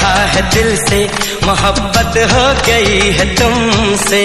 कहा है दिल से मोहब्बत हो गई है तुमसे।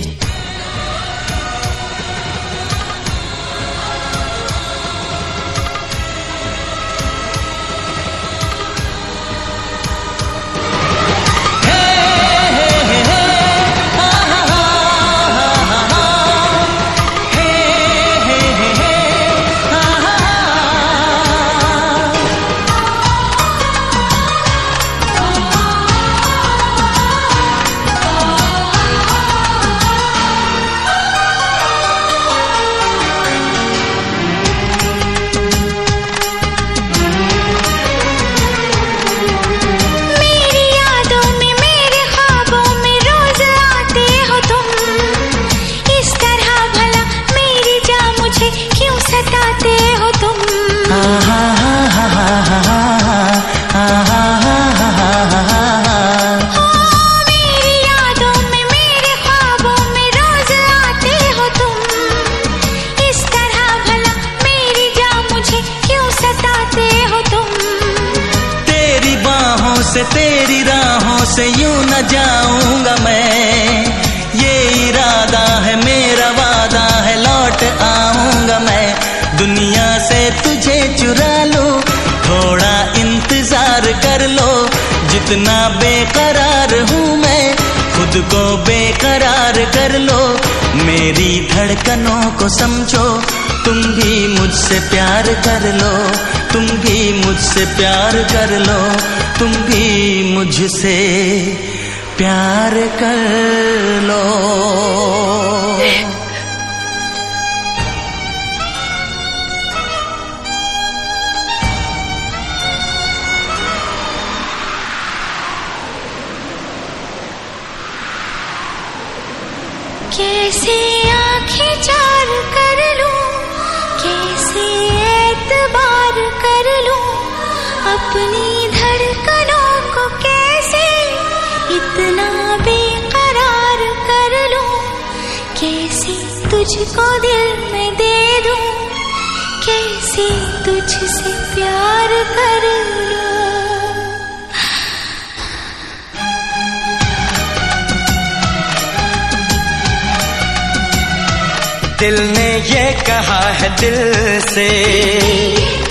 से तेरी राहों से यूँ न जाऊँगा मैं। ये इरादा है, मेरा वादा है, लौट आऊँगा मैं। दुनिया से तुझे चुरा लो, थोड़ा इंतज़ार कर लो। जितना बेकरार हूँ मैं, खुद को बेकरार कर लो। मेरी धड़कनों को समझो, तुम भी मुझसे प्यार कर लो। तुम भी मुझसे प्यार कर लो तुम भी मुझसे प्यार कर लो। कैसे अपनी धड़कनों को कैसे इतना बेकरार कर लूँ? कैसे तुझको दिल में दे दूँ? कैसे तुझसे प्यार कर लूँ? दिल ने ये कहा है दिल से।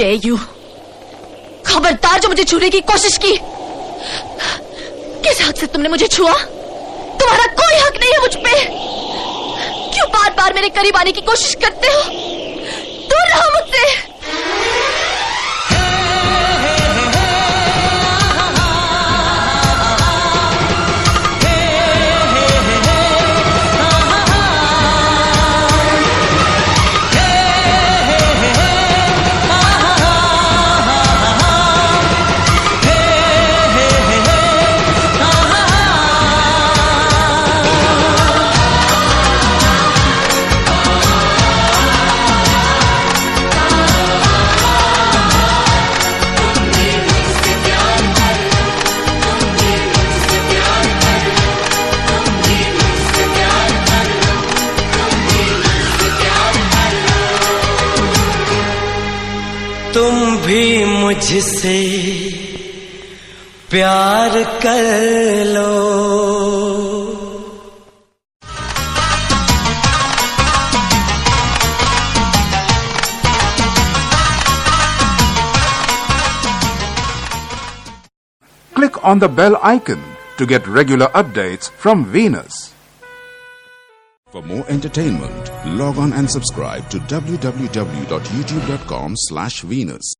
डे यू खबरदार जो मुझे छूने की कोशिश की। किस हक से तुमने मुझे छुआ? तुम्हारा कोई हक नहीं है मुझ पे। क्यों बार बार मेरे करीब आने की कोशिश करते हो? दूर रहो मुझसे। मुझसे प्यार कर लो Click on the bell icon to get regular updates from Venus. For more entertainment, log on and subscribe to www.youtube.com slash Venus.